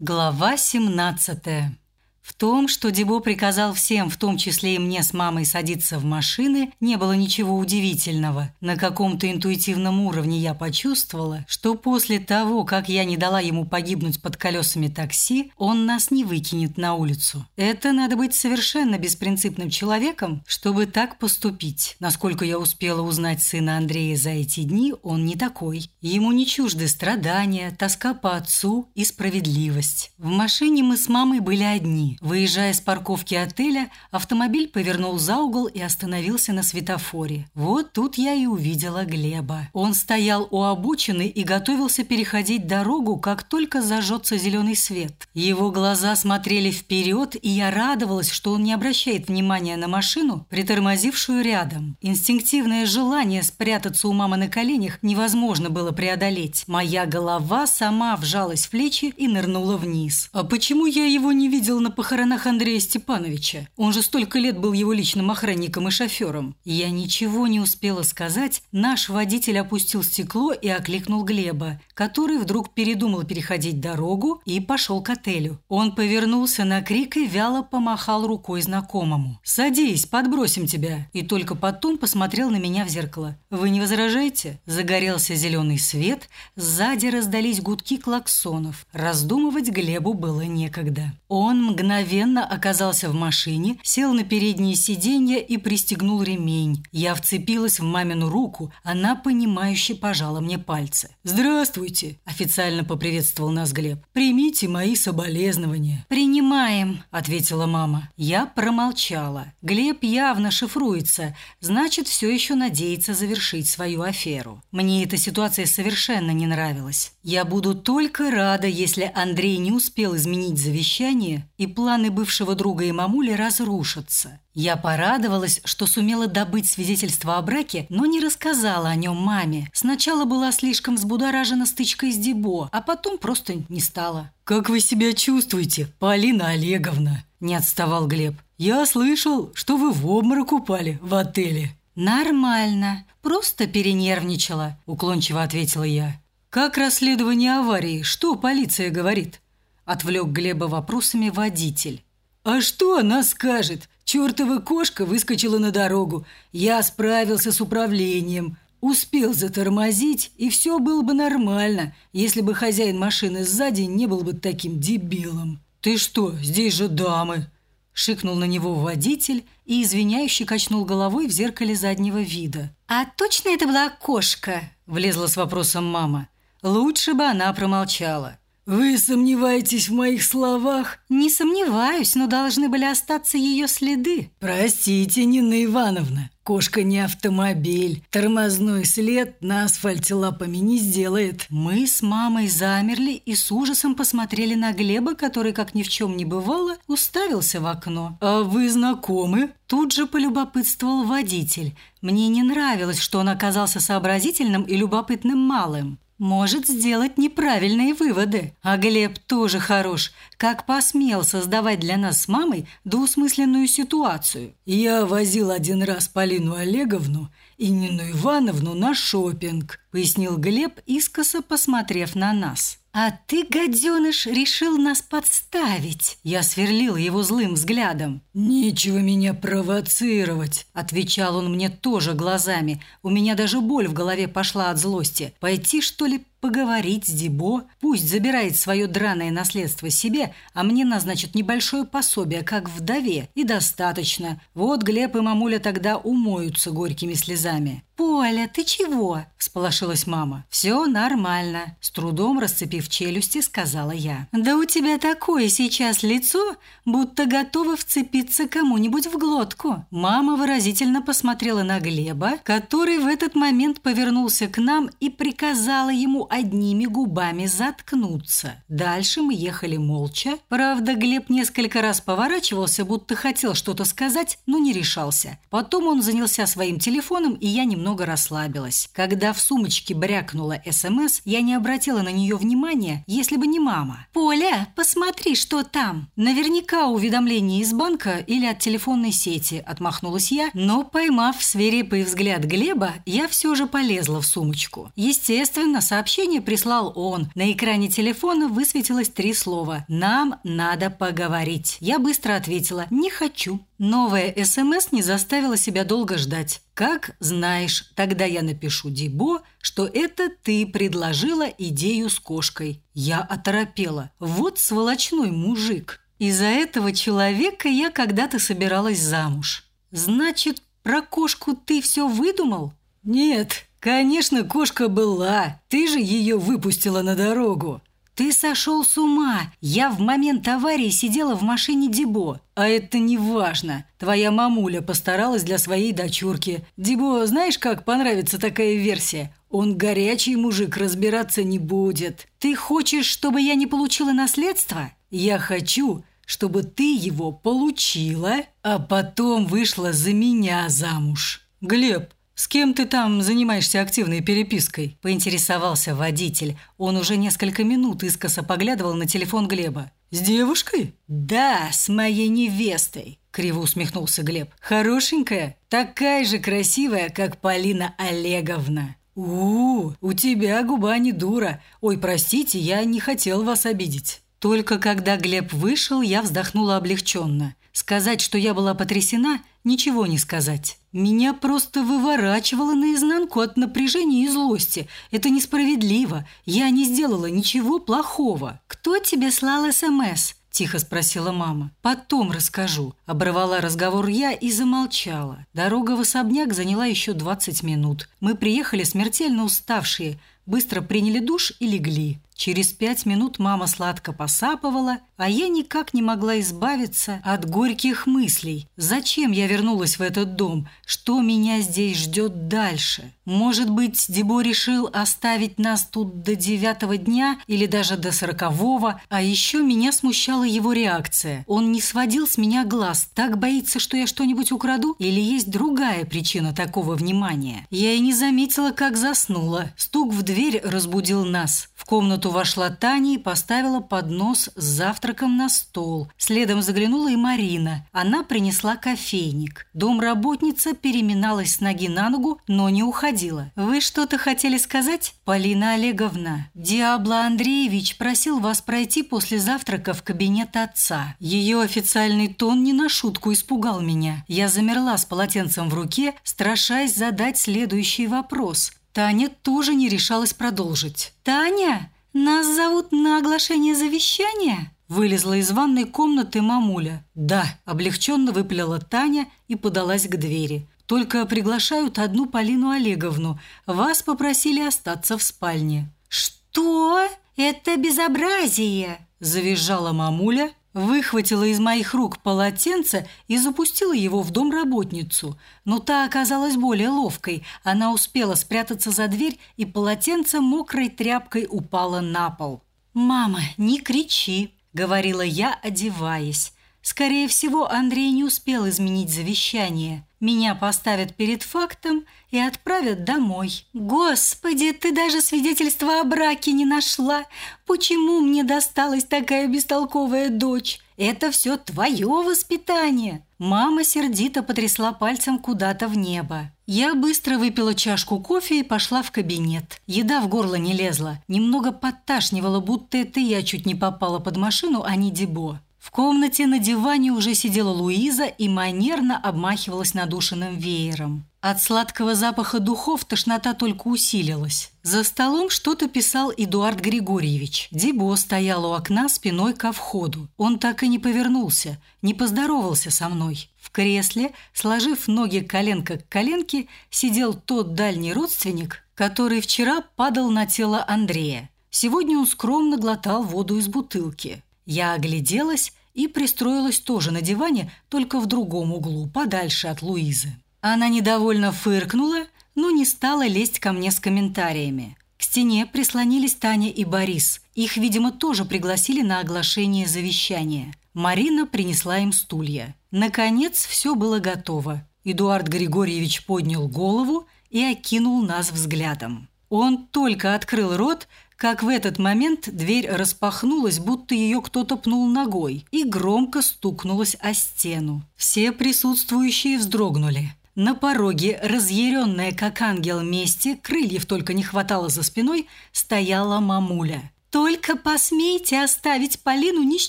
Глава 17. В том, что Дебо приказал всем, в том числе и мне с мамой, садиться в машины, не было ничего удивительного. На каком-то интуитивном уровне я почувствовала, что после того, как я не дала ему погибнуть под колесами такси, он нас не выкинет на улицу. Это надо быть совершенно беспринципным человеком, чтобы так поступить. Насколько я успела узнать сына Андрея за эти дни, он не такой. Ему не чужды страдания, тоска по отцу и справедливость. В машине мы с мамой были одни. Выезжая с парковки отеля, автомобиль повернул за угол и остановился на светофоре. Вот тут я и увидела Глеба. Он стоял у обочины и готовился переходить дорогу, как только зажжется зеленый свет. Его глаза смотрели вперед, и я радовалась, что он не обращает внимания на машину, притормозившую рядом. Инстинктивное желание спрятаться у мамы на коленях невозможно было преодолеть. Моя голова сама вжалась в плечи и нырнула вниз. А почему я его не видел на похоронах Андрея Степановича. Он же столько лет был его личным охранником и шофером. Я ничего не успела сказать. Наш водитель опустил стекло и окликнул Глеба, который вдруг передумал переходить дорогу и пошел к отелю. Он повернулся на крик и вяло помахал рукой знакомому. «Садись, подбросим тебя!» И только потом посмотрел на меня в зеркало. «Вы не возражаете?» Загорелся зеленый свет, сзади раздались гудки клаксонов. Раздумывать Глебу было некогда. Он мгновенно мгновенно оказался в машине, сел на переднее сиденье и пристегнул ремень. Я вцепилась в мамину руку, она понимающе пожала мне пальцы. «Здравствуйте!» – официально поприветствовал нас Глеб. «Примите мои соболезнования». «Принимаем», – ответила мама. Я промолчала. Глеб явно шифруется, значит, все еще надеется завершить свою аферу. Мне эта ситуация совершенно не нравилась. Я буду только рада, если Андрей не успел изменить завещание и планы бывшего друга и мамули разрушатся. Я порадовалась, что сумела добыть свидетельство о браке, но не рассказала о нем маме. Сначала была слишком взбудоражена стычкой с Дебо, а потом просто не стала. «Как вы себя чувствуете, Полина Олеговна?» – не отставал Глеб. «Я слышал, что вы в обморок упали в отеле». «Нормально, просто перенервничала», – уклончиво ответила я. «Как расследование аварии? Что полиция говорит?» Отвлек Глеба вопросами водитель. «А что она скажет? Чертова кошка выскочила на дорогу. Я справился с управлением. Успел затормозить, и все было бы нормально, если бы хозяин машины сзади не был бы таким дебилом. Ты что, здесь же дамы!» Шикнул на него водитель и извиняюще качнул головой в зеркале заднего вида. «А точно это была кошка?» – влезла с вопросом мама. Лучше бы она промолчала. «Вы сомневаетесь в моих словах?» «Не сомневаюсь, но должны были остаться ее следы». «Простите, Нина Ивановна, кошка не автомобиль. Тормозной след на асфальте лапами не сделает». Мы с мамой замерли и с ужасом посмотрели на Глеба, который, как ни в чем не бывало, уставился в окно. «А вы знакомы?» Тут же полюбопытствовал водитель. Мне не нравилось, что он оказался сообразительным и любопытным малым может сделать неправильные выводы. А Глеб тоже хорош, как посмел создавать для нас с мамой двусмысленную ситуацию. Я возил один раз Полину Олеговну и Нину Ивановну на шопинг, пояснил Глеб, искоса посмотрев на нас. «А ты, гаденыш, решил нас подставить!» Я сверлил его злым взглядом. «Нечего меня провоцировать!» Отвечал он мне тоже глазами. У меня даже боль в голове пошла от злости. Пойти, что ли, поговорить с Дебо? Пусть забирает свое драное наследство себе, а мне назначат небольшое пособие, как вдове, и достаточно. Вот Глеб и мамуля тогда умоются горькими слезами. «Поля, ты чего?» – всполошилась мама. «Все нормально», – с трудом расцепив челюсти, сказала я. «Да у тебя такое сейчас лицо, будто готова вцепиться кому-нибудь в глотку». Мама выразительно посмотрела на Глеба, который в этот момент повернулся к нам и приказала ему одними губами заткнуться. Дальше мы ехали молча. Правда, Глеб несколько раз поворачивался, будто хотел что-то сказать, но не решался. Потом он занялся своим телефоном, и я немного немного расслабилась. Когда в сумочке брякнула СМС, я не обратила на нее внимания, если бы не мама. «Поля, посмотри, что там!» Наверняка уведомление из банка или от телефонной сети, отмахнулась я, но, поймав свирепый взгляд Глеба, я все же полезла в сумочку. Естественно, сообщение прислал он. На экране телефона высветилось три слова «Нам надо поговорить». Я быстро ответила «Не хочу». Новая СМС не заставила себя долго ждать. Как знаешь, тогда я напишу Дибо, что это ты предложила идею с кошкой. Я оторопела. Вот сволочной мужик. Из-за этого человека я когда-то собиралась замуж. Значит, про кошку ты все выдумал? Нет, конечно, кошка была. Ты же ее выпустила на дорогу. «Ты сошел с ума! Я в момент аварии сидела в машине Дибо. А это не важно. Твоя мамуля постаралась для своей дочурки. Дибо, знаешь, как понравится такая версия? Он горячий мужик, разбираться не будет. Ты хочешь, чтобы я не получила наследство? Я хочу, чтобы ты его получила, а потом вышла за меня замуж. Глеб, «С кем ты там занимаешься активной перепиской?» – поинтересовался водитель. Он уже несколько минут искоса поглядывал на телефон Глеба. «С девушкой?» «Да, с моей невестой», – криво усмехнулся Глеб. «Хорошенькая? Такая же красивая, как Полина Олеговна». «У, -у у тебя губа не дура. Ой, простите, я не хотел вас обидеть». Только когда Глеб вышел, я вздохнула облегченно. Сказать, что я была потрясена, ничего не сказать. Меня просто выворачивало наизнанку от напряжения и злости. Это несправедливо. Я не сделала ничего плохого. Кто тебе слал СМС? тихо спросила мама. Потом расскажу. Оборвала разговор я и замолчала. Дорога в особняк заняла еще 20 минут. Мы приехали смертельно уставшие, быстро приняли душ и легли. Через пять минут мама сладко посапывала, а я никак не могла избавиться от горьких мыслей. Зачем я вернулась в этот дом? Что меня здесь ждет дальше? Может быть, Дебо решил оставить нас тут до девятого дня или даже до сорокового? А еще меня смущала его реакция. Он не сводил с меня глаз, так боится, что я что-нибудь украду? Или есть другая причина такого внимания? Я и не заметила, как заснула. Стук в дверь разбудил нас. В комнату вошла Таня и поставила поднос с завтраком на стол. Следом заглянула и Марина. Она принесла кофейник. Домработница переминалась с ноги на ногу, но не уходила. «Вы что-то хотели сказать?» «Полина Олеговна, Диабло Андреевич просил вас пройти после завтрака в кабинет отца. Ее официальный тон не на шутку испугал меня. Я замерла с полотенцем в руке, страшась задать следующий вопрос. Таня тоже не решалась продолжить. «Таня, нас зовут на оглашение завещания?» Вылезла из ванной комнаты мамуля. «Да», – облегченно выплела Таня и подалась к двери. «Только приглашают одну Полину Олеговну. Вас попросили остаться в спальне». «Что? Это безобразие!» – завизжала мамуля, выхватила из моих рук полотенце и запустила его в дом работницу. Но та оказалась более ловкой. Она успела спрятаться за дверь, и полотенце мокрой тряпкой упало на пол. «Мама, не кричи», — говорила я, одеваясь. Скорее всего, Андрей не успел изменить завещание. Меня поставят перед фактом и отправят домой. Господи, ты даже свидетельства о браке не нашла. Почему мне досталась такая бестолковая дочь? Это все твое воспитание. Мама сердито потрясла пальцем куда-то в небо. Я быстро выпила чашку кофе и пошла в кабинет. Еда в горло не лезла. Немного подташнивала, будто это я чуть не попала под машину, а не Дебо. В комнате на диване уже сидела Луиза и манерно обмахивалась надушенным веером. От сладкого запаха духов тошнота только усилилась. За столом что-то писал Эдуард Григорьевич. Дебо стоял у окна спиной ко входу. Он так и не повернулся, не поздоровался со мной. В кресле, сложив ноги коленка к коленке, сидел тот дальний родственник, который вчера падал на тело Андрея. Сегодня он скромно глотал воду из бутылки. Я огляделась и пристроилась тоже на диване, только в другом углу, подальше от Луизы. Она недовольно фыркнула, но не стала лезть ко мне с комментариями. К стене прислонились Таня и Борис. Их, видимо, тоже пригласили на оглашение завещания. Марина принесла им стулья. Наконец, все было готово. Эдуард Григорьевич поднял голову и окинул нас взглядом. Он только открыл рот, как в этот момент дверь распахнулась, будто ее кто-то пнул ногой, и громко стукнулась о стену. Все присутствующие вздрогнули. На пороге, разъяренная, как ангел мести, крыльев только не хватало за спиной, стояла мамуля. «Только посмейте оставить Полину ни с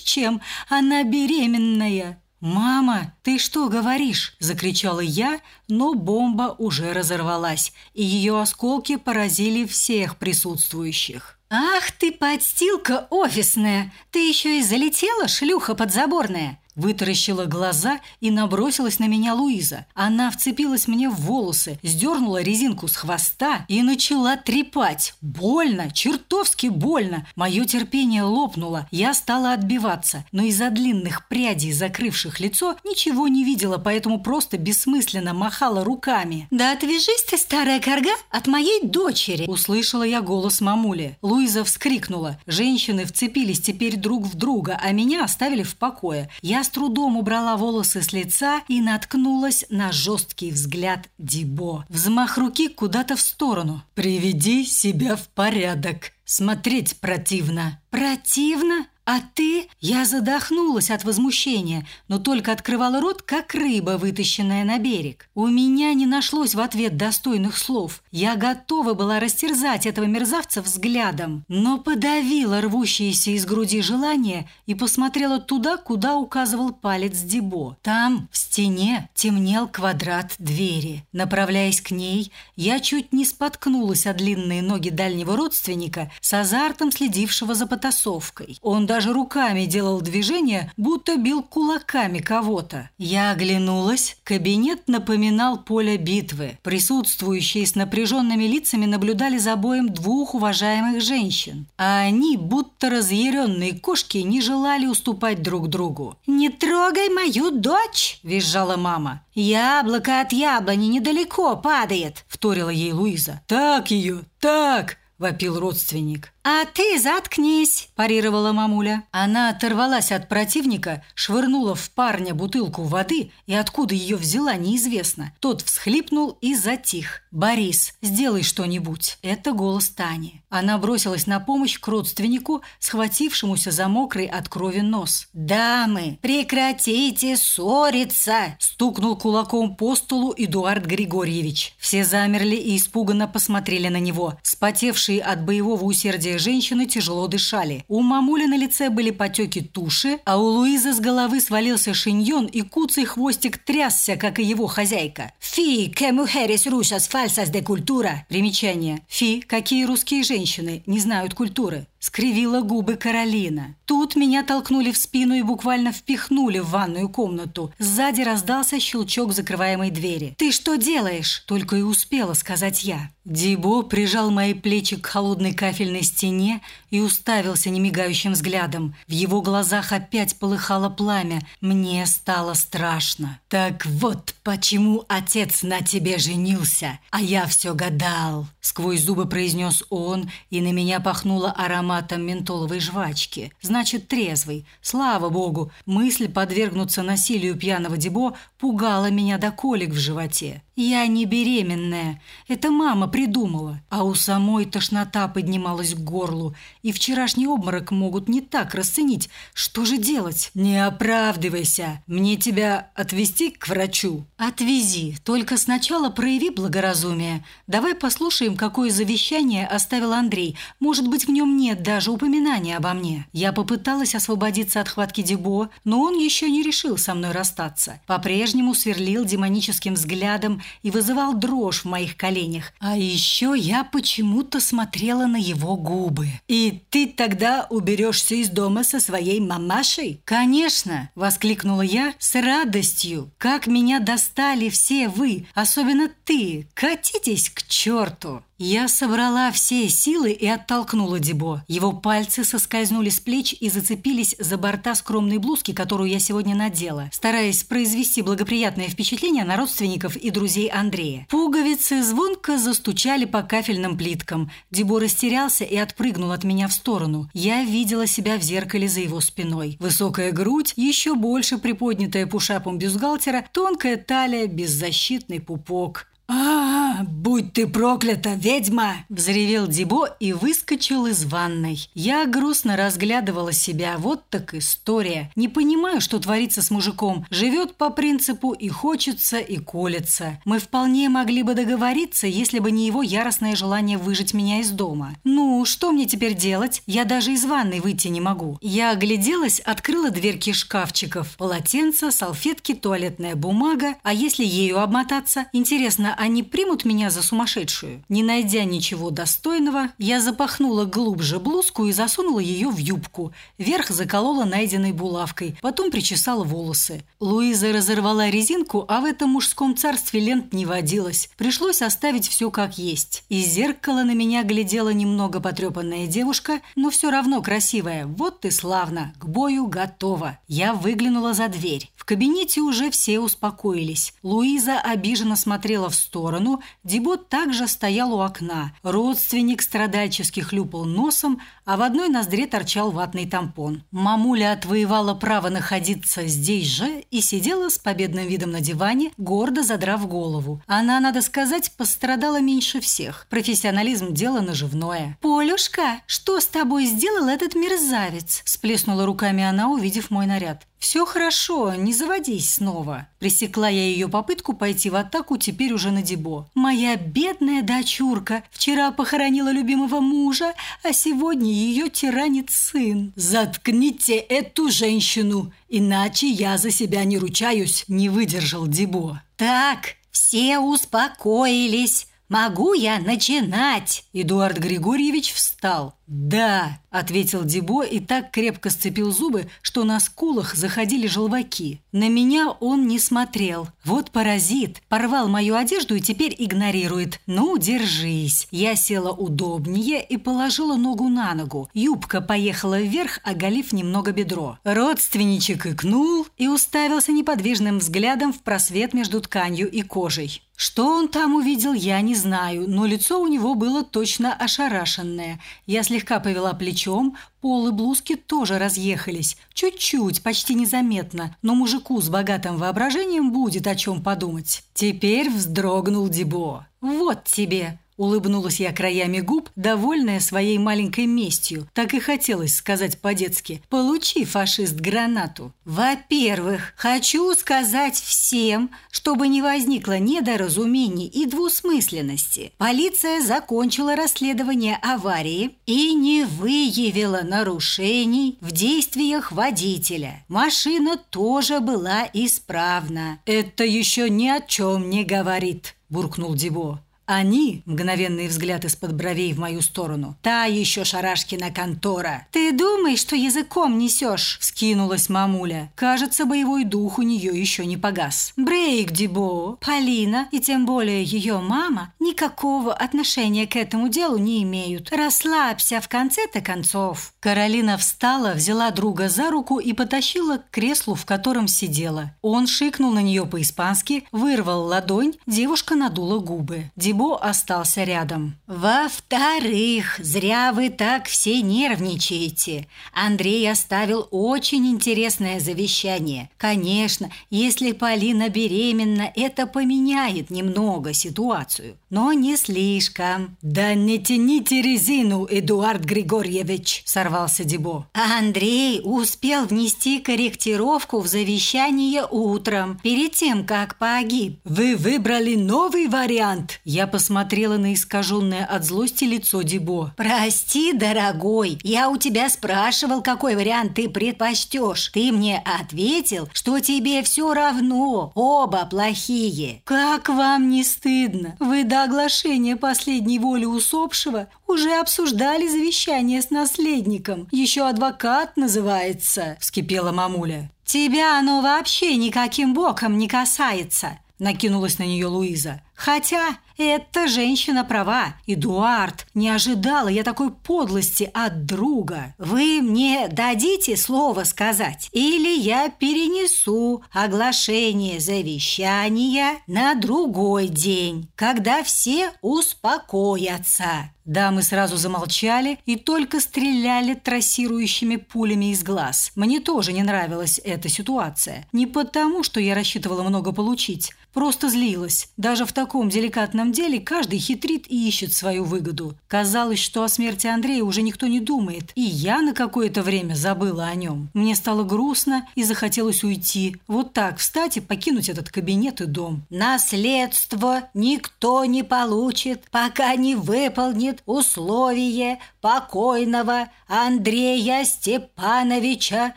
чем, она беременная!» «Мама, ты что говоришь?» – закричала я, но бомба уже разорвалась, и ее осколки поразили всех присутствующих. «Ах ты, подстилка офисная! Ты еще и залетела, шлюха подзаборная!» Вытаращила глаза и набросилась на меня Луиза. Она вцепилась мне в волосы, сдернула резинку с хвоста и начала трепать. Больно, чертовски больно. Мое терпение лопнуло. Я стала отбиваться, но из-за длинных прядей, закрывших лицо, ничего не видела, поэтому просто бессмысленно махала руками. «Да отвяжись ты, старая корга, от моей дочери!» Услышала я голос мамули. Луиза вскрикнула. Женщины вцепились теперь друг в друга, а меня оставили в покое. Я с трудом убрала волосы с лица и наткнулась на жесткий взгляд Дибо. Взмах руки куда-то в сторону. «Приведи себя в порядок. Смотреть противно». «Противно?» «А ты?» Я задохнулась от возмущения, но только открывала рот, как рыба, вытащенная на берег. У меня не нашлось в ответ достойных слов. Я готова была растерзать этого мерзавца взглядом, но подавила рвущееся из груди желание и посмотрела туда, куда указывал палец Дебо. Там, в стене, темнел квадрат двери. Направляясь к ней, я чуть не споткнулась о длинные ноги дальнего родственника с азартом следившего за потасовкой. Он даже руками делал движения, будто бил кулаками кого-то. Я оглянулась. Кабинет напоминал поле битвы. Присутствующие с напряженными лицами наблюдали за боем двух уважаемых женщин. А они, будто разъяренные кошки, не желали уступать друг другу. «Не трогай мою дочь!» – визжала мама. «Яблоко от яблони недалеко падает!» – вторила ей Луиза. «Так ее, так!» – вопил родственник. «А ты заткнись!» – парировала мамуля. Она оторвалась от противника, швырнула в парня бутылку воды, и откуда ее взяла, неизвестно. Тот всхлипнул и затих. «Борис, сделай что-нибудь!» – это голос Тани. Она бросилась на помощь к родственнику, схватившемуся за мокрый от крови нос. «Дамы, прекратите ссориться!» – стукнул кулаком по столу Эдуард Григорьевич. Все замерли и испуганно посмотрели на него. Спотевшие от боевого усердия женщины тяжело дышали. У мамули на лице были потеки туши, а у Луизы с головы свалился шиньон и куцый хвостик трясся, как и его хозяйка. «Фи, que mujeres rusas falsas de cultura!» Примечание. «Фи, какие русские женщины не знают культуры?» Скривила губы Каролина. Тут меня толкнули в спину и буквально впихнули в ванную комнату. Сзади раздался щелчок закрываемой двери. «Ты что делаешь?» – только и успела сказать я. Дибо прижал мои плечи к холодной кафельной стене и уставился немигающим взглядом. В его глазах опять полыхало пламя. Мне стало страшно. «Так вот почему отец на тебе женился, а я все гадал!» Сквозь зубы произнес он, и на меня пахнуло ароматом ментоловой жвачки. Значит, трезвый. Слава богу, мысль подвергнуться насилию пьяного Дебо пугала меня до колик в животе. Я не беременная. Это мама придумала. А у самой тошнота поднималась к горлу. И вчерашний обморок могут не так расценить. Что же делать? Не оправдывайся. Мне тебя отвезти к врачу. Отвези. Только сначала прояви благоразумие. Давай послушаем, какое завещание оставил Андрей. Может быть, в нем нет даже упоминания обо мне. Я попыталась освободиться от хватки Дебо, но он еще не решил со мной расстаться. По-прежнему сверлил демоническим взглядом и вызывал дрожь в моих коленях. А еще я почему-то смотрела на его губы. «И ты тогда уберешься из дома со своей мамашей?» «Конечно!» – воскликнула я с радостью. «Как меня достали все вы, особенно ты! Катитесь к черту!» Я собрала все силы и оттолкнула Дебо. Его пальцы соскользнули с плеч и зацепились за борта скромной блузки, которую я сегодня надела, стараясь произвести благоприятное впечатление на родственников и друзей Андрея. Пуговицы звонко застучали по кафельным плиткам. Дебо растерялся и отпрыгнул от меня в сторону. Я видела себя в зеркале за его спиной. Высокая грудь, еще больше приподнятая пушапом бюстгальтера, тонкая талия, беззащитный пупок. А, будь ты проклята, ведьма!» – взревел Дибо и выскочил из ванной. Я грустно разглядывала себя. Вот так история. Не понимаю, что творится с мужиком. Живет по принципу и хочется, и колется. Мы вполне могли бы договориться, если бы не его яростное желание выжить меня из дома. Ну, что мне теперь делать? Я даже из ванной выйти не могу. Я огляделась, открыла дверки шкафчиков. Полотенца, салфетки, туалетная бумага. А если ею обмотаться? Интересно, они примут меня за сумасшедшую? Не найдя ничего достойного, я запахнула глубже блузку и засунула ее в юбку. Верх заколола найденной булавкой, потом причесала волосы. Луиза разорвала резинку, а в этом мужском царстве лент не водилось. Пришлось оставить все как есть. Из зеркала на меня глядела немного потрепанная девушка, но все равно красивая. Вот ты славно, к бою готова. Я выглянула за дверь. В кабинете уже все успокоились. Луиза обиженно смотрела в сторону, Дебот также стоял у окна. Родственник страдальчески хлюпал носом, а в одной ноздре торчал ватный тампон. Мамуля отвоевала право находиться здесь же и сидела с победным видом на диване, гордо задрав голову. Она, надо сказать, пострадала меньше всех. Профессионализм – дело наживное. «Полюшка, что с тобой сделал этот мерзавец?» – сплеснула руками она, увидев мой наряд. «Все хорошо, не заводись снова». Пресекла я ее попытку пойти в атаку теперь уже на Дебо. «Моя бедная дочурка вчера похоронила любимого мужа, а сегодня ее тиранит сын». «Заткните эту женщину, иначе я за себя не ручаюсь», – не выдержал Дебо. «Так, все успокоились. Могу я начинать?» Эдуард Григорьевич встал. «Да», – ответил Дебо и так крепко сцепил зубы, что на скулах заходили желваки. На меня он не смотрел. Вот паразит. Порвал мою одежду и теперь игнорирует. «Ну, держись». Я села удобнее и положила ногу на ногу. Юбка поехала вверх, оголив немного бедро. Родственничек икнул и уставился неподвижным взглядом в просвет между тканью и кожей. Что он там увидел, я не знаю, но лицо у него было точно ошарашенное. Я слегка повела плечом, полы блузки тоже разъехались. Чуть-чуть, почти незаметно, но мужику с богатым воображением будет о чем подумать. Теперь вздрогнул Дебо. «Вот тебе!» Улыбнулась я краями губ, довольная своей маленькой местью. Так и хотелось сказать по-детски «Получи, фашист, гранату». Во-первых, хочу сказать всем, чтобы не возникло недоразумений и двусмысленности. Полиция закончила расследование аварии и не выявила нарушений в действиях водителя. Машина тоже была исправна. «Это еще ни о чем не говорит», – буркнул Дибо. Они, мгновенный взгляд из-под бровей в мою сторону, та еще шарашкина контора. «Ты думаешь, что языком несешь?» – скинулась мамуля. Кажется, боевой дух у нее еще не погас. «Брейк, Дебо, Полина и тем более ее мама никакого отношения к этому делу не имеют. Расслабься в конце-то концов». Каролина встала, взяла друга за руку и потащила к креслу, в котором сидела. Он шикнул на нее по-испански, вырвал ладонь, девушка надула губы. Дебо остался рядом. «Во-вторых, зря вы так все нервничаете. Андрей оставил очень интересное завещание. Конечно, если Полина беременна, это поменяет немного ситуацию, но не слишком». «Да не тяните резину, Эдуард Григорьевич!» – сорвался Дебо. Андрей успел внести корректировку в завещание утром, перед тем, как погиб. «Вы выбрали новый вариант?» Я посмотрела на искаженное от злости лицо Дебо. «Прости, дорогой, я у тебя спрашивал, какой вариант ты предпочтешь. Ты мне ответил, что тебе все равно, оба плохие». «Как вам не стыдно? Вы до оглашения последней воли усопшего уже обсуждали завещание с наследником. Еще адвокат называется», – вскипела мамуля. «Тебя оно вообще никаким боком не касается», – накинулась на нее Луиза. «Хотя эта женщина права. Эдуард, не ожидала я такой подлости от друга. Вы мне дадите слово сказать? Или я перенесу оглашение завещания на другой день, когда все успокоятся?» Дамы сразу замолчали и только стреляли трассирующими пулями из глаз. Мне тоже не нравилась эта ситуация. Не потому, что я рассчитывала много получить, просто злилась. Даже в таком таком деликатном деле каждый хитрит и ищет свою выгоду. Казалось, что о смерти Андрея уже никто не думает, и я на какое-то время забыла о нем. Мне стало грустно и захотелось уйти. Вот так встать и покинуть этот кабинет и дом. Наследство никто не получит, пока не выполнит условие покойного Андрея Степановича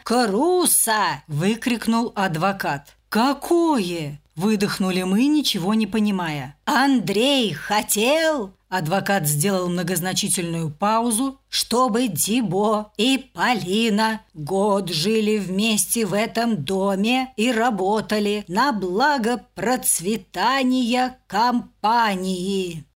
Круса!» – выкрикнул адвокат. «Какое?» – выдохнули мы, ничего не понимая. «Андрей хотел?» Адвокат сделал многозначительную паузу, чтобы Дибо и Полина год жили вместе в этом доме и работали на благо процветания компании.